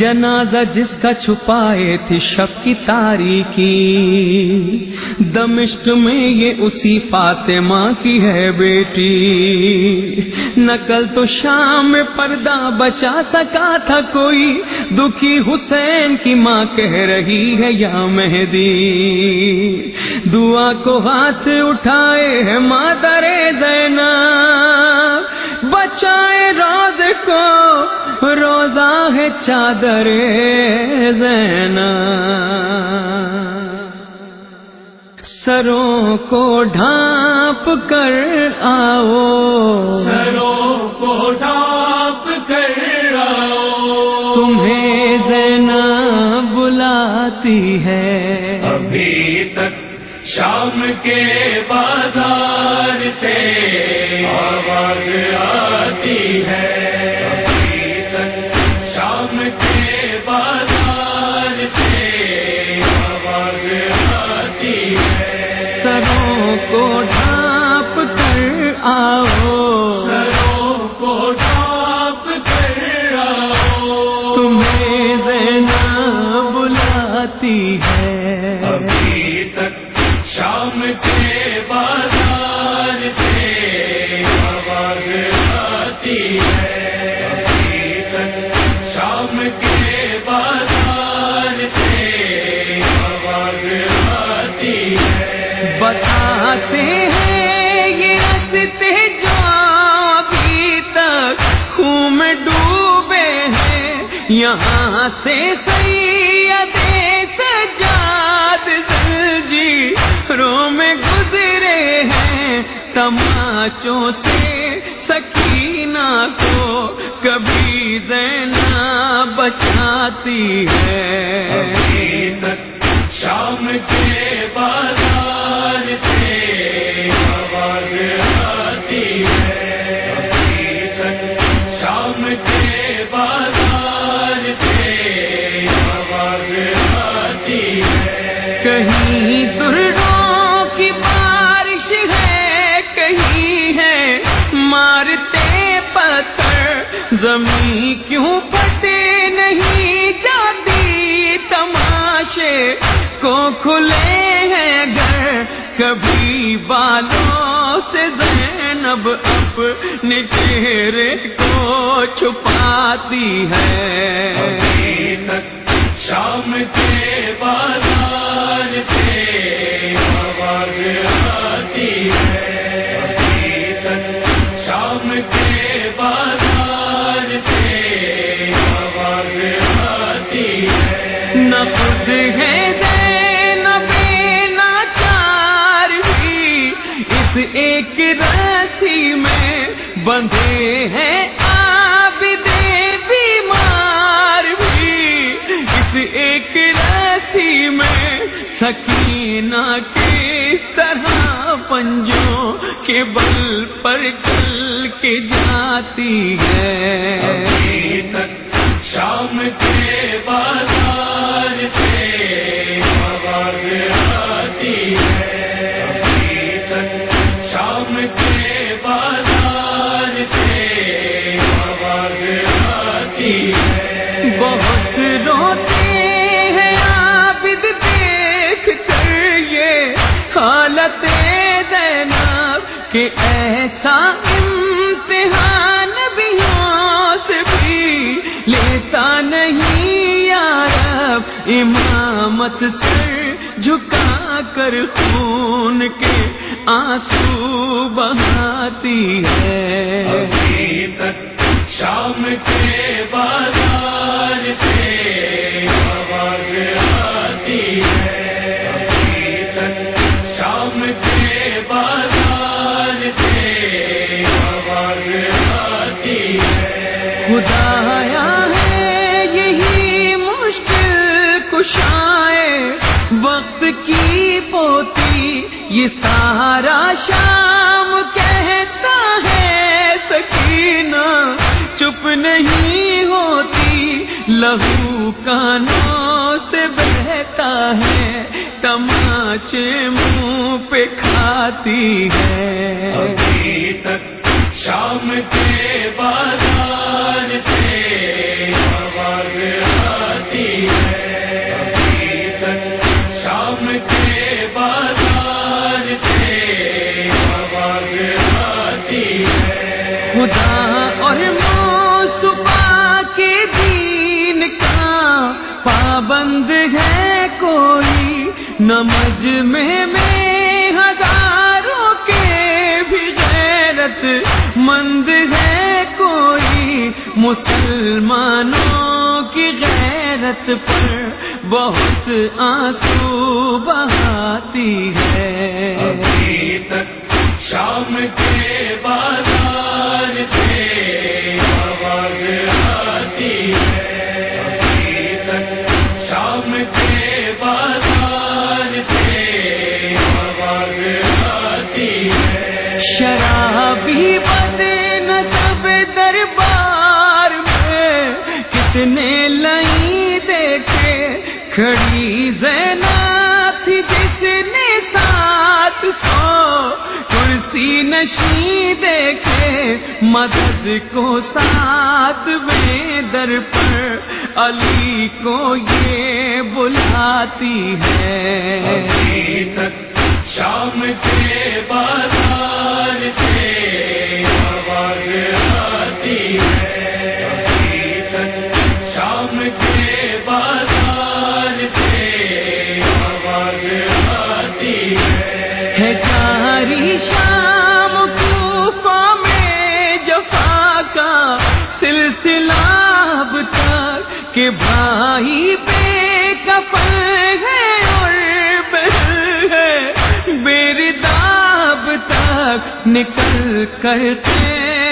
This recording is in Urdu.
جنازہ جس کا چھپائے تھی شب کی تاریخی دمشق میں یہ اسی فاطمہ کی ہے بیٹی۔ نقل تو شام میں پردہ بچا سکا تھا کوئی۔ دکھی حسین کی ماں کہہ رہی ہے، یا مہدی۔ دعا کو ہاتھ اٹھائے ہے مادر دینا بچائے روز کو روزہ ہے چادر زینا سروں کو ڈھانپ کر آؤ۔ سروں کو ڈھانپ کر آؤ۔ تمہیں زینا بلاتی ہے۔ ابھی تک شام کے بازار سے بتاتے ہیں یہ رستے جو ابھی تک خون میں ڈوبے ہیں۔ یہاں سے سید سجاد جی رو میں گزرے ہیں۔ تماچوں سے سکینہ کو کبھی زینا بچاتی ہے۔ کہیں دروں کی بارش ہے، کہیں ہے، مارتے پتھر، زمین کیوں پتے نہیں جاتی تماشے؟ کو کھلے ہیں گھر، کبھی بالوں سے زینب اپنے چہرے کو چھپاتی ہے۔ ابھی تک شام کے بندھے ہیں آپ بیمار بھی۔ اس ایک رسی میں سکینہ کس طرح پنجوں کے بل پر چل کے جاتی ہے۔ ابھی تک شام کے کہ ایسا امتحان بھی سے بھی لیتا نہیں یارب امامت سر جھکا کر خون کے آنسو بہاتی ہے۔ ابھی تک شام کے بازار سے کی پوتی، یہ سارا شام کہتا ہے، سکینہ چپ نہیں ہوتی، لہو کانوں سے بہتا ہے، تماچے منہ پہ کھاتی ہے۔ ابھی تک شام کے بازار خدا اور موسفا کے دین کا پابند ہے کوئی۔ نمج میں میں ہزاروں کے بھی غیرت مند ہے کوئی۔ مسلمانوں کی غیرت پر بہت آنسو بہاتی ہے۔ شرابی بد نصب دربار میں کتنے لئی دیکھے کھڑی زینا تھی جس نے ساتھ سو کرسی نشی دیکھے مدد کو ساتھ میں در پر علی کو یہ بلاتی ہے شام کے بازار کہ بھائی بے کفن ہے اور بہن ہے۔ بیرداب تک نکل کرتے کے